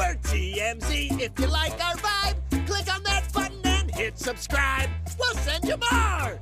We're TMZ. If you like our vibe, click on that button and hit subscribe. We'll send you more.